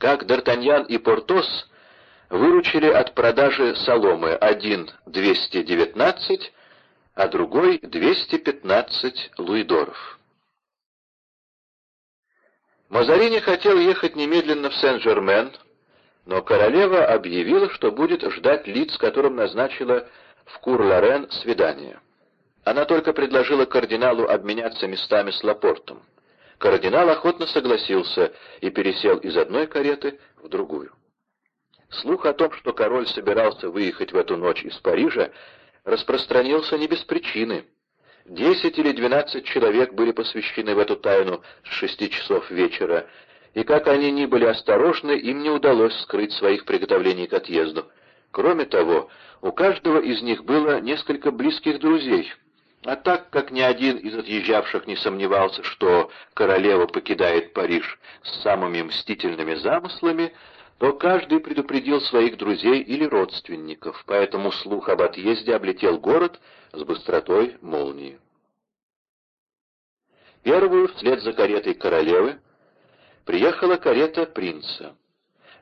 как Д'Артаньян и Портос выручили от продажи соломы один 219, а другой 215 луидоров. Мазарини хотел ехать немедленно в Сен-Жермен, но королева объявила, что будет ждать лиц, которым назначила в Кур-Лорен свидание. Она только предложила кардиналу обменяться местами с Лапортом. Кардинал охотно согласился и пересел из одной кареты в другую. Слух о том, что король собирался выехать в эту ночь из Парижа, распространился не без причины. Десять или двенадцать человек были посвящены в эту тайну с шести часов вечера, и как они ни были осторожны, им не удалось скрыть своих приготовлений к отъезду. Кроме того, у каждого из них было несколько близких друзей. А так как ни один из отъезжавших не сомневался, что королева покидает Париж с самыми мстительными замыслами, то каждый предупредил своих друзей или родственников, поэтому слух об отъезде облетел город с быстротой молнии. Первую, вслед за каретой королевы, приехала карета принца.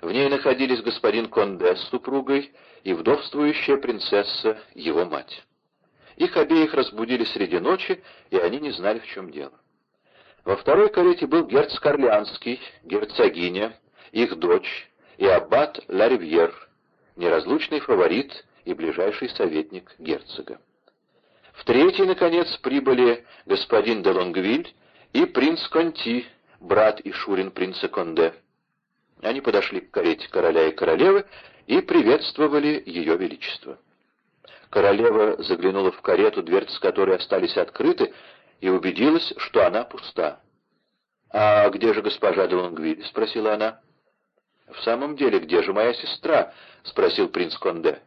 В ней находились господин Конде с супругой и вдовствующая принцесса, его мать. Их обеих разбудили среди ночи, и они не знали, в чем дело. Во второй карете был герцог Орлеанский, герцогиня, их дочь и аббат Ларивьер, неразлучный фаворит и ближайший советник герцога. В третий, наконец, прибыли господин де Лонгвиль и принц Конти, брат и шурин принца Конде. Они подошли к карете короля и королевы и приветствовали ее величество. Королева заглянула в карету, дверцы которой остались открыты, и убедилась, что она пуста. «А где же госпожа де Лонгвиль?» — спросила она. «В самом деле, где же моя сестра?» — спросил принц Конде.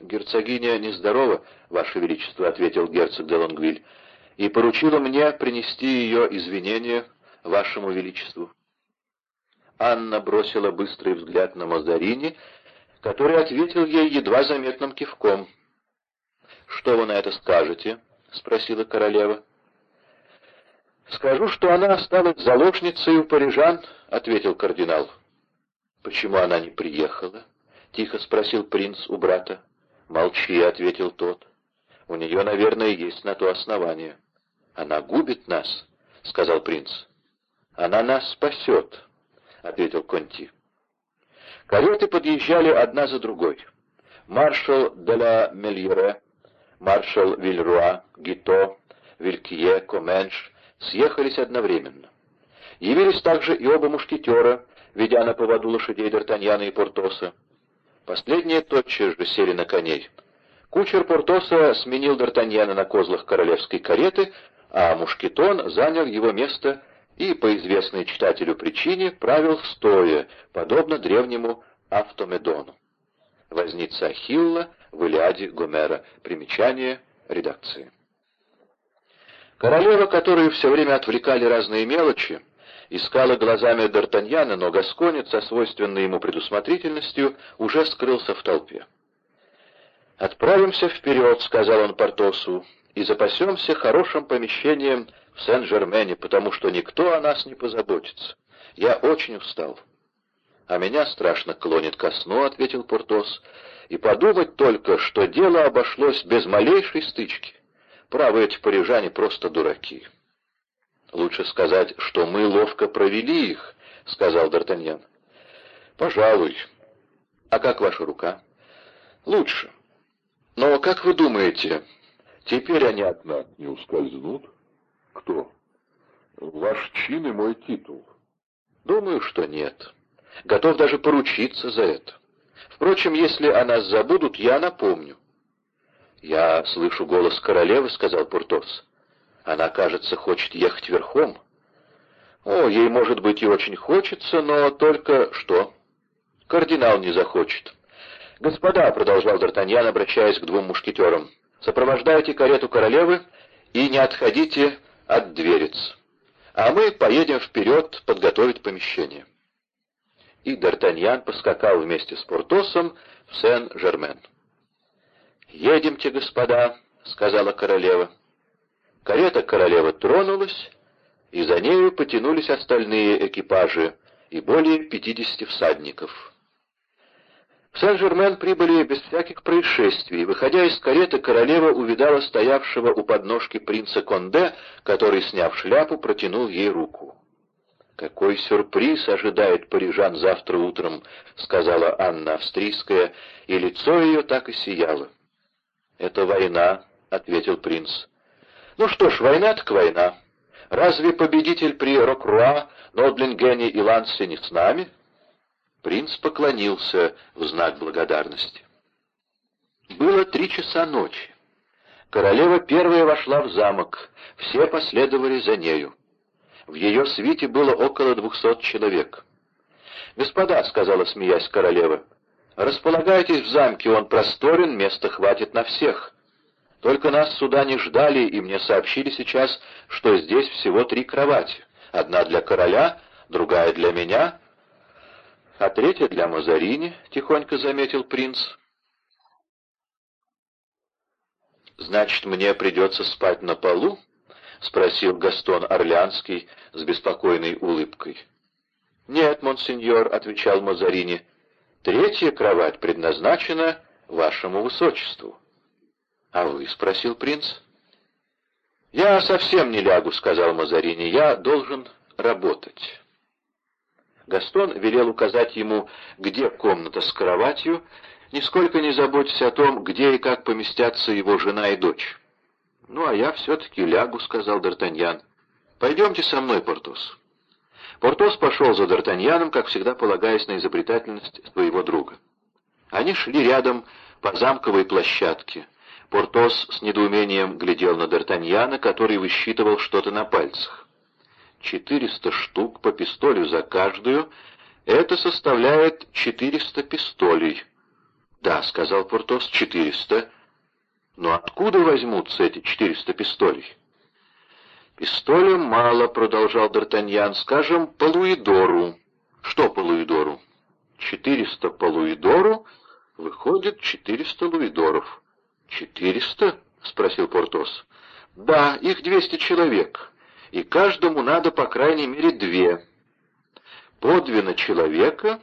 «Герцогиня нездорова, Ваше Величество», — ответил герцог де Лонгвиль, «и поручила мне принести ее извинения Вашему Величеству». Анна бросила быстрый взгляд на Мазарини, который ответил ей едва заметным кивком. «Что вы на это скажете?» — спросила королева. «Скажу, что она осталась заложницей у парижан», — ответил кардинал. «Почему она не приехала?» — тихо спросил принц у брата. «Молчи», — ответил тот. «У нее, наверное, есть на то основание». «Она губит нас», — сказал принц. «Она нас спасет», — ответил Конти. Кареты подъезжали одна за другой. Маршал де ла Мельере, маршал Вильруа, Гито, Вилькие, Коменш съехались одновременно. Явились также и оба мушкетера, ведя на поводу лошадей Д'Артаньяна и Портоса. Последние тотчас же сели на коней. Кучер Портоса сменил Д'Артаньяна на козлах королевской кареты, а Мушкетон занял его место и, по известной читателю причине, правил стоя, подобно древнему Автомедону. Возница Ахилла в Илиаде Гомера. Примечание редакции. Королева, которую все время отвлекали разные мелочи, искала глазами Д'Артаньяна, но Гасконец со свойственной ему предусмотрительностью уже скрылся в толпе. «Отправимся вперед», — сказал он Портосу, — «и запасемся хорошим помещением в Сен-Жермене, потому что никто о нас не позаботится. Я очень устал». «А меня страшно клонит ко сну», — ответил Портос, — «и подумать только, что дело обошлось без малейшей стычки. Право, эти парижане просто дураки». «Лучше сказать, что мы ловко провели их», — сказал Д'Артаньян. «Пожалуй. А как ваша рука?» «Лучше. Но как вы думаете, теперь они от нас не ускользнут?» «Кто?» «Ваш чин и мой титул». «Думаю, что нет. Готов даже поручиться за это. Впрочем, если о нас забудут, я напомню». «Я слышу голос королевы», — сказал Пуртос. Она, кажется, хочет ехать верхом. О, ей, может быть, и очень хочется, но только что? Кардинал не захочет. «Господа», — продолжал Д'Артаньян, обращаясь к двум мушкетерам, — «сопровождайте карету королевы и не отходите от дверец, а мы поедем вперед подготовить помещение». И Д'Артаньян поскакал вместе с Портосом в Сен-Жермен. «Едемте, господа», — сказала королева. Карета королевы тронулась, и за нею потянулись остальные экипажи, и более 50 всадников. В Сен-Жермен прибыли без всяких происшествий. Выходя из кареты, королева увидала стоявшего у подножки принца Конде, который, сняв шляпу, протянул ей руку. «Какой сюрприз ожидает парижан завтра утром», — сказала Анна Австрийская, и лицо ее так и сияло. «Это война», — ответил принц. «Ну что ж, война так война. Разве победитель при Рокруа, Нодлингене и Лансе не с нами?» Принц поклонился в знак благодарности. Было три часа ночи. Королева первая вошла в замок, все последовали за нею. В ее свите было около двухсот человек. «Господа», — сказала, смеясь королева, — «располагайтесь в замке, он просторен, места хватит на всех. Только нас сюда не ждали, и мне сообщили сейчас, что здесь всего три кровати. Одна для короля, другая для меня, а третья для Мазарини», — тихонько заметил принц. «Значит, мне придется спать на полу?» — спросил Гастон Орлеанский с беспокойной улыбкой. «Нет, монсеньор», — отвечал Мазарини, — «третья кровать предназначена вашему высочеству». «А вы?» — спросил принц. «Я совсем не лягу», — сказал Мазарини, — «я должен работать». Гастон велел указать ему, где комната с кроватью, нисколько не заботясь о том, где и как поместятся его жена и дочь. «Ну, а я все-таки лягу», — сказал Д'Артаньян. «Пойдемте со мной, Портос». Портос пошел за Д'Артаньяном, как всегда полагаясь на изобретательность своего друга. Они шли рядом по замковой площадке. Портос с недоумением глядел на Д'Артаньяна, который высчитывал что-то на пальцах. Четыреста штук по пистолю за каждую, это составляет четыреста пистолей. Да, сказал Портос, четыреста. Но откуда возьмутся эти четыреста пистолей? Пистолем мало, продолжал Д'Артаньян, скажем, по Луидору. Что по Луидору? Четыреста по Луидору, выходит четыреста Луидоров. Четыреста? спросил Портос. Да, их двести человек и каждому надо по крайней мере две. По две человека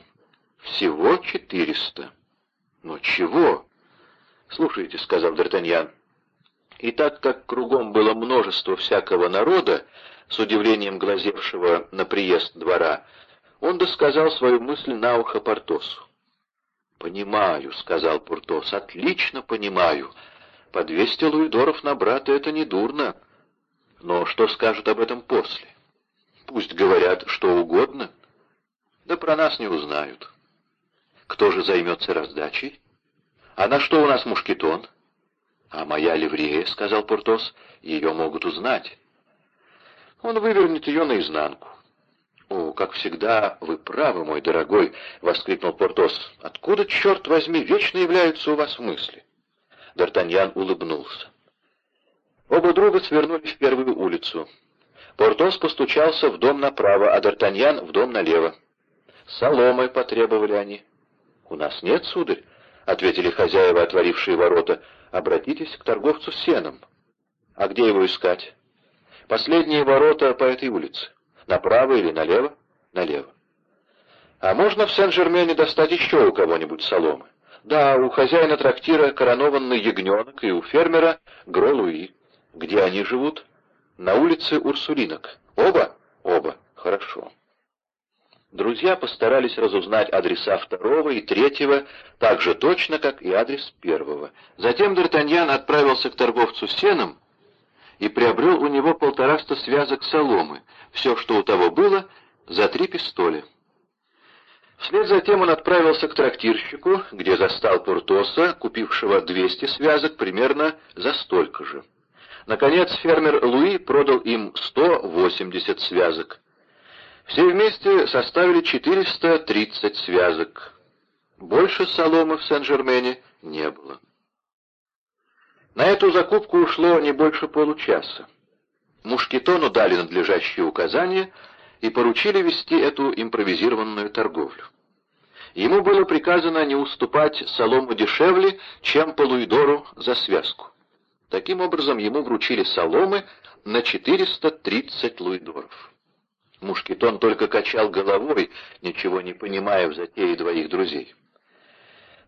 всего четыреста. Но чего? Слушайте, — сказал Д'Артаньян, — и так как кругом было множество всякого народа, с удивлением глазевшего на приезд двора, он досказал свою мысль на ухо Портосу. «Понимаю», — сказал Портос, — «отлично понимаю. По двести луидоров на брата — это не дурно. Но что скажут об этом после? Пусть говорят что угодно, да про нас не узнают. Кто же займется раздачей? А на что у нас мушкетон? А моя ливрея, — сказал Портос, — ее могут узнать. Он вывернет ее наизнанку. «О, как всегда, вы правы, мой дорогой!» — воскликнул Портос. «Откуда, черт возьми, вечно являются у вас мысли?» Д'Артаньян улыбнулся. Оба друга свернули в первую улицу. Портос постучался в дом направо, а Д'Артаньян в дом налево. «Соломой», — потребовали они. «У нас нет, сударь», — ответили хозяева, отворившие ворота. «Обратитесь к торговцу сеном». «А где его искать?» «Последние ворота по этой улице. Направо или налево?» «Налево». «А можно в Сен-Жермене достать еще у кого-нибудь соломы?» «Да, у хозяина трактира коронованный ягненок и у фермера Гро-Луи». Где они живут? На улице Урсулинок. Оба? Оба. Хорошо. Друзья постарались разузнать адреса второго и третьего так же точно, как и адрес первого. Затем Д'Артаньян отправился к торговцу сеном и приобрел у него полтораста связок соломы, все, что у того было, за три пистоля. Вслед за тем он отправился к трактирщику, где застал Пуртоса, купившего 200 связок примерно за столько же. Наконец фермер Луи продал им 180 связок. Все вместе составили 430 связок. Больше соломы в Сен-Жермене не было. На эту закупку ушло не больше получаса. Мушкетону дали надлежащие указания и поручили вести эту импровизированную торговлю. Ему было приказано не уступать солому дешевле, чем по луидору за связку. Таким образом, ему вручили соломы на 430 луидоров. Мушкетон только качал головой, ничего не понимая в затее двоих друзей.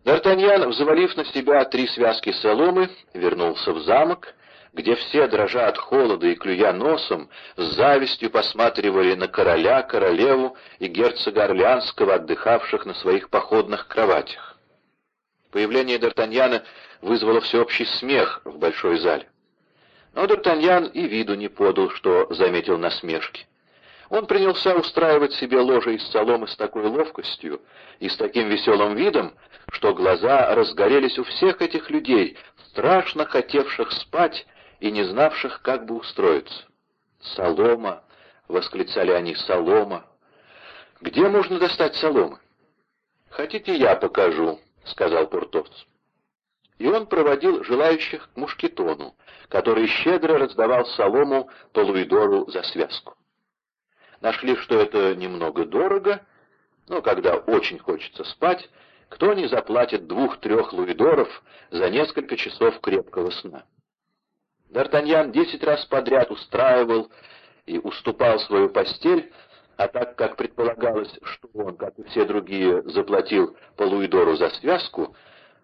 Д'Артаньян, взвалив на себя три связки соломы, вернулся в замок, где все, дрожа от холода и клюя носом, с завистью посматривали на короля, королеву и герцога Орлеанского, отдыхавших на своих походных кроватях. Появление Д'Артаньяна вызвало всеобщий смех в большой зале. Но Д'Артаньян и виду не подал, что заметил насмешки. Он принялся устраивать себе ложе из соломы с такой ловкостью и с таким веселым видом, что глаза разгорелись у всех этих людей, страшно хотевших спать и не знавших, как бы устроиться. «Солома!» — восклицали они, «солома!» «Где можно достать соломы?» «Хотите, я покажу», — сказал Пуртос. И он проводил желающих к мушкетону, который щедро раздавал солому по луидору за связку. Нашли, что это немного дорого, но когда очень хочется спать, кто не заплатит двух-трех луидоров за несколько часов крепкого сна? Д'Артаньян десять раз подряд устраивал и уступал свою постель, а так как предполагалось, что он, как и все другие, заплатил по луидору за связку,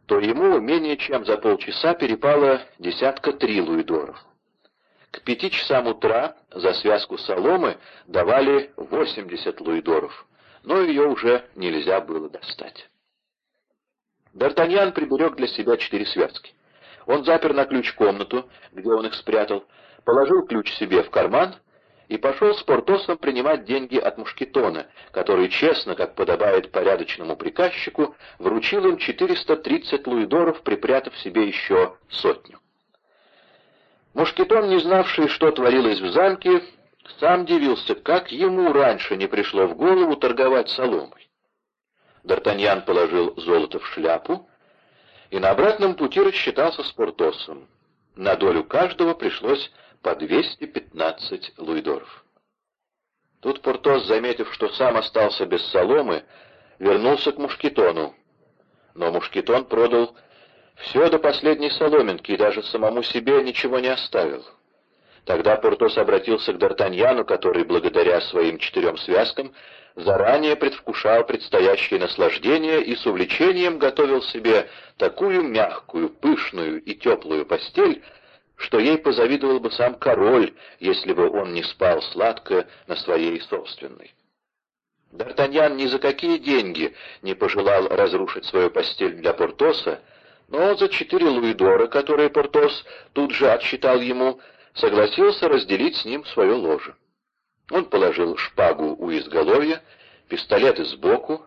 то ему менее чем за полчаса перепало десятка три луидоров. К пяти часам утра за связку соломы давали восемьдесят луидоров, но ее уже нельзя было достать. Д'Артаньян приберег для себя четыре связки. Он запер на ключ комнату, где он их спрятал, положил ключ себе в карман и пошел с Портосом принимать деньги от Мушкетона, который честно, как подобает порядочному приказчику, вручил им 430 луидоров, припрятав себе еще сотню. Мушкетон, не знавший, что творилось в замке, сам дивился, как ему раньше не пришло в голову торговать соломой. Д'Артаньян положил золото в шляпу, и на обратном пути рассчитался с Портосом. На долю каждого пришлось по 215 луидоров. Тут Портос, заметив, что сам остался без соломы, вернулся к Мушкетону. Но Мушкетон продал все до последней соломинки и даже самому себе ничего не оставил. Тогда Портос обратился к Д'Артаньяну, который, благодаря своим четырем связкам, заранее предвкушал предстоящее наслаждение и с увлечением готовил себе такую мягкую, пышную и теплую постель, что ей позавидовал бы сам король, если бы он не спал сладко на своей собственной. Д'Артаньян ни за какие деньги не пожелал разрушить свою постель для Портоса, но за четыре луидора, которые Портос тут же отсчитал ему, согласился разделить с ним свое ложе. Он положил шпагу у изголовья, пистолеты сбоку,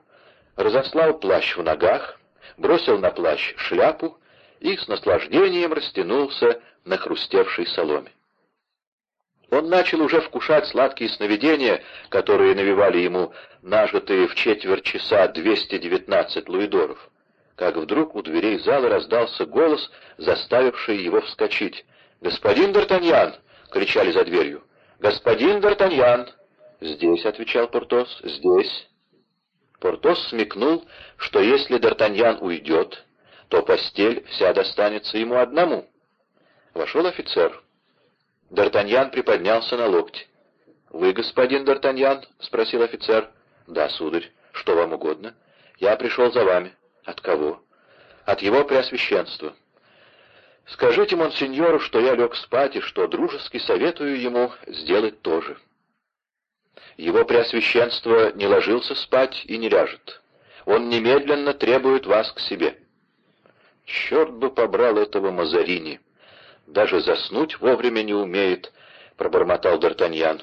разослал плащ в ногах, бросил на плащ шляпу и с наслаждением растянулся на хрустевшей соломе. Он начал уже вкушать сладкие сновидения, которые навевали ему нажитые в четверть часа 219 луидоров, как вдруг у дверей зала раздался голос, заставивший его вскочить. «Господин Д'Артаньян!» — кричали за дверью. «Господин Д'Артаньян!» «Здесь», — отвечал Портос, — «здесь». Портос смекнул, что если Д'Артаньян уйдет, то постель вся достанется ему одному. Вошел офицер. Д'Артаньян приподнялся на локте. «Вы господин Д'Артаньян?» — спросил офицер. «Да, сударь. Что вам угодно?» «Я пришел за вами». «От кого?» «От его преосвященства». Скажите монсеньору, что я лег спать и что дружески советую ему сделать то же. Его преосвященство не ложился спать и не ляжет. Он немедленно требует вас к себе. Черт бы побрал этого Мазарини. Даже заснуть вовремя не умеет, — пробормотал Д'Артаньян.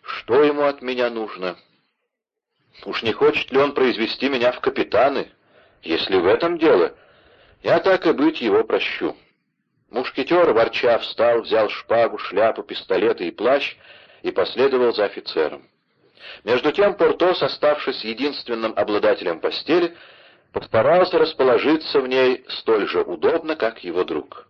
Что ему от меня нужно? Уж не хочет ли он произвести меня в капитаны? Если в этом дело, я так и быть его прощу. Мушкетер, ворча, встал, взял шпагу, шляпу, пистолеты и плащ и последовал за офицером. Между тем Портос, оставшись единственным обладателем постели, постарался расположиться в ней столь же удобно, как его друг.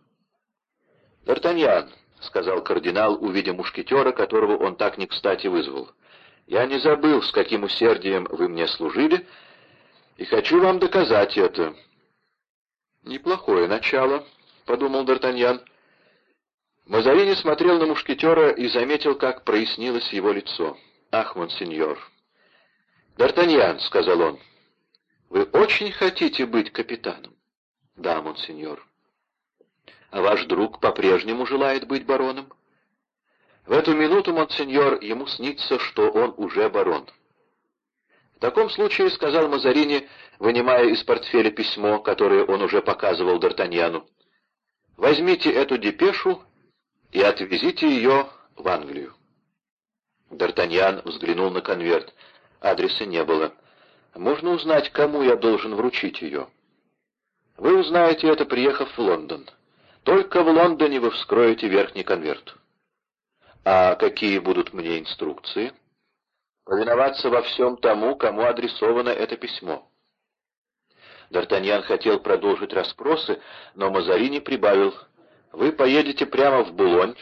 «Д'Артаньян», — сказал кардинал, увидя мушкетера, которого он так не кстати вызвал, — «я не забыл, с каким усердием вы мне служили, и хочу вам доказать это». «Неплохое начало», — подумал Д'Артаньян. Мазарини смотрел на мушкетера и заметил, как прояснилось его лицо. «Ах, монсеньор!» «Д'Артаньян», — сказал он, — «вы очень хотите быть капитаном?» «Да, монсеньор». «А ваш друг по-прежнему желает быть бароном?» В эту минуту, монсеньор, ему снится, что он уже барон. В таком случае, — сказал Мазарини, вынимая из портфеля письмо, которое он уже показывал Д'Артаньяну, — возьмите эту депешу и отвезите ее в Англию. Д'Артаньян взглянул на конверт. Адреса не было. «Можно узнать, кому я должен вручить ее?» «Вы узнаете это, приехав в Лондон. Только в Лондоне вы вскроете верхний конверт». «А какие будут мне инструкции?» «Повиноваться во всем тому, кому адресовано это письмо». Д'Артаньян хотел продолжить расспросы, но Мазарини прибавил. «Вы поедете прямо в Булонь.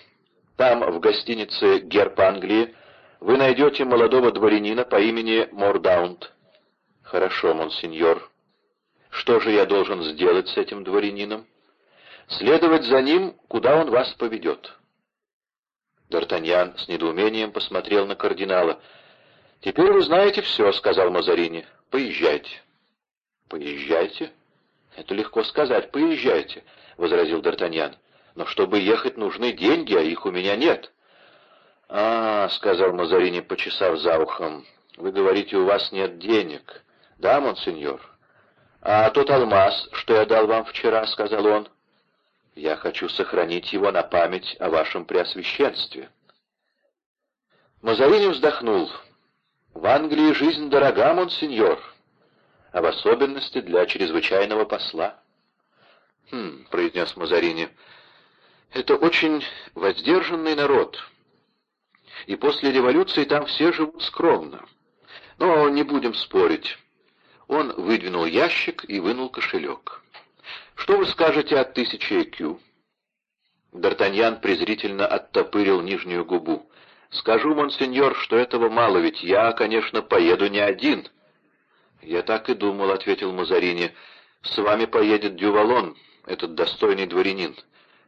Там, в гостинице «Герб Англии», вы найдете молодого дворянина по имени Мордаунд». «Хорошо, монсеньор. Что же я должен сделать с этим дворянином?» «Следовать за ним, куда он вас поведет». Д'Артаньян с недоумением посмотрел на кардинала. «Теперь вы знаете все», — сказал Мазарини. «Поезжайте». «Поезжайте?» «Это легко сказать. Поезжайте», — возразил Д'Артаньян. «Но чтобы ехать, нужны деньги, а их у меня нет». «А, — сказал Мазарини, почесав за ухом, — вы говорите, у вас нет денег. Да, монсеньор? А тот алмаз, что я дал вам вчера, — сказал он, — я хочу сохранить его на память о вашем преосвященстве. Мазарини вздохнул. В Англии жизнь дорога, монсеньор, а в особенности для чрезвычайного посла. «Хм», — произнес Мазарини, — «это очень воздержанный народ, и после революции там все живут скромно. Но не будем спорить». Он выдвинул ящик и вынул кошелек. Что вы скажете о тысяче ЭКЮ?» Д'Артаньян презрительно оттопырил нижнюю губу. «Скажу, монсеньор, что этого мало, ведь я, конечно, поеду не один». «Я так и думал», — ответил Мазарини. «С вами поедет Дювалон, этот достойный дворянин.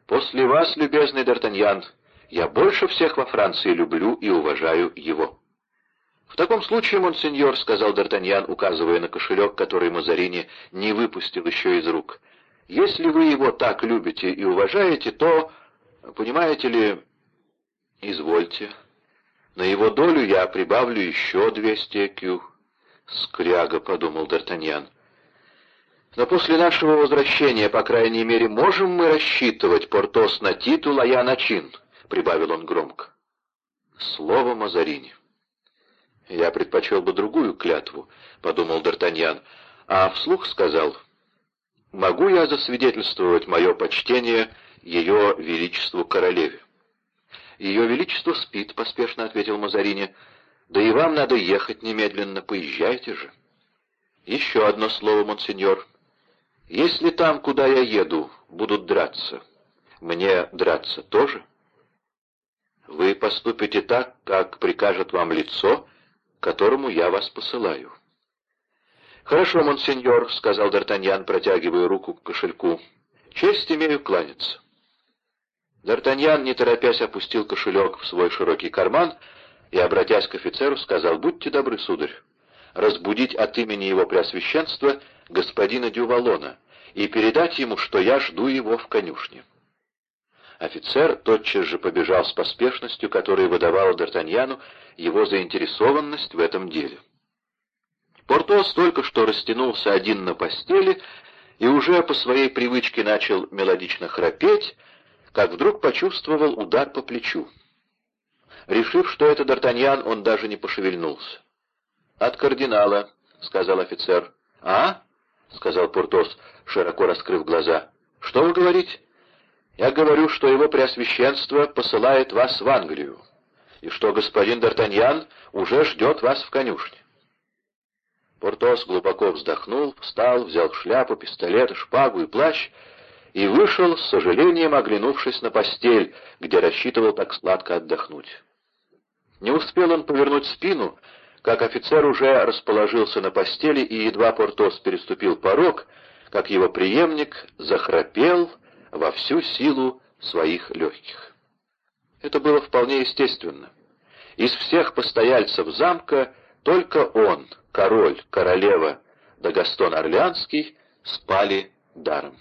После вас, любезный Д'Артаньян, я больше всех во Франции люблю и уважаю его». «В таком случае, монсеньор», — сказал Д'Артаньян, указывая на кошелек, который Мазарини не выпустил еще из рук, — если вы его так любите и уважаете, то, понимаете ли, извольте. На его долю я прибавлю еще двести кю. Скряга, — подумал Д'Артаньян. Но после нашего возвращения, по крайней мере, можем мы рассчитывать, Портос, на титул, а я на чин, — прибавил он громко. Слово Мазарини. Я предпочел бы другую клятву, — подумал Д'Артаньян, а вслух сказал — могу я засвидетельствовать мое почтение ее величеству королеве?» «Ее величество спит», — поспешно ответил Мазарини. «Да и вам надо ехать немедленно, поезжайте же». «Еще одно слово, монсеньор. Если там, куда я еду, будут драться, мне драться тоже?» «Вы поступите так, как прикажет вам лицо, которому я вас посылаю». «Хорошо, монсеньор», — сказал Д'Артаньян, протягивая руку к кошельку. «Честь имею кланяться». Д'Артаньян, не торопясь, опустил кошелек в свой широкий карман и, обратясь к офицеру, сказал, «Будьте добры, сударь, разбудить от имени его преосвященства господина Дювалона и передать ему, что я жду его в конюшне». Офицер тотчас же побежал с поспешностью, которая выдавала Д'Артаньяну его заинтересованность в этом деле. Портос только что растянулся один на постели и уже по своей привычке начал мелодично храпеть, как вдруг почувствовал удар по плечу. Решив, что это Д'Артаньян, он даже не пошевельнулся. «От кардинала», — сказал офицер. «А?» — сказал Портос, широко раскрыв глаза. «Что вы говорите?» «Я говорю, что его преосвященство посылает вас в Англию, и что господин Д'Артаньян уже ждет вас в конюшне». Портос глубоко вздохнул, встал, взял шляпу, пистолет, шпагу и плащ и вышел, с сожалением оглянувшись на постель, где рассчитывал так сладко отдохнуть. Не успел он повернуть спину, как офицер уже расположился на постели, и едва Портос переступил порог, как его преемник захрапел во всю силу своих легких. Это было вполне естественно. Из всех постояльцев замка только он, король, королева да Гастон Орлеанский спали даром.